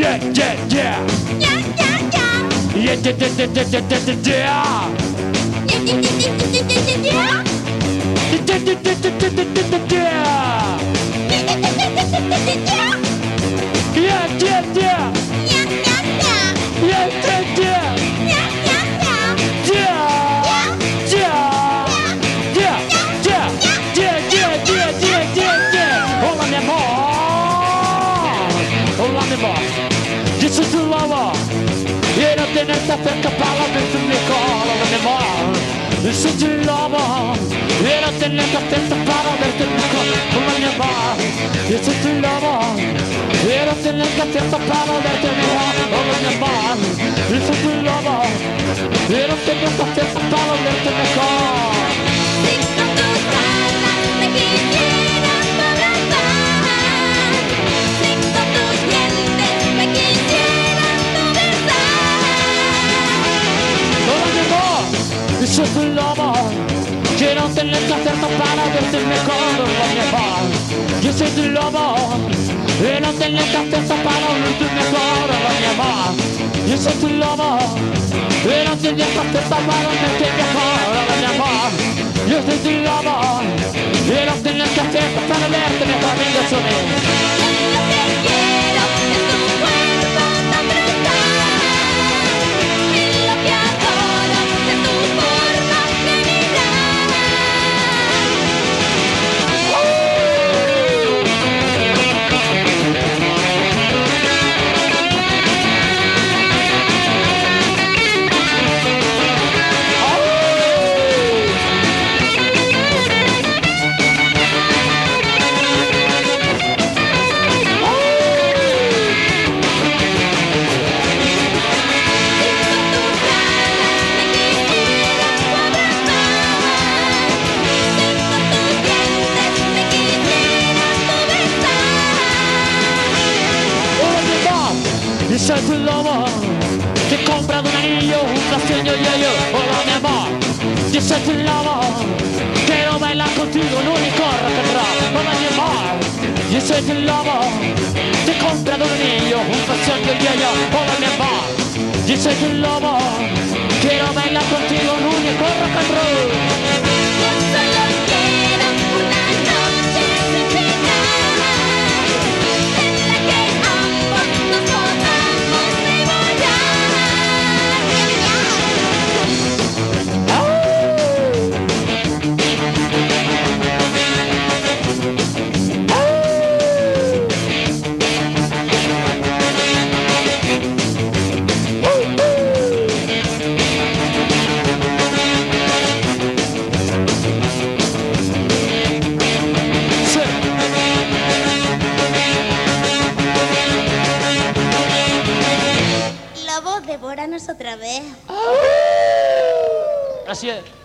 yeah, yeah, yeah. Yeah, yeah, yeah. Yeah, yeah, yeah, yeah, yeah, yeah, yeah. Yeah, yeah, yeah. Yeah, yeah, yeah. Hold on them all mejor mi amor Dice tu lobo y no tienes que hacer capala de tu mejor mi amor Dice tu lobo y no tienes que hacer capala de tu mejor mi amor Dice tu lobo y no tienes que hacer capala de tu mejor liscio sull'uomo che non se ne sta tanto para che se ne corro voglio fare io sono sull'uomo e non se ne sta tanto para non se ne corro voglio fare io sono sull'uomo e non se ne sta tanto para non se ne corro voglio fare io sono sull'uomo e non se ne sta tanto para non se ne corro voglio fare C'è quell'uomo che compra un anello, un segno io io o la mia morte. Io c'è quell'uomo che non bella contigo, non ricorre cadrà, ma la mia morte. Io c'è quell'uomo che compra un anello, un segno io io o la mia morte. Io c'è quell'uomo che non bella contigo, non ricorre cadrà. ahora nosotras vez. ¡Ah! Así es.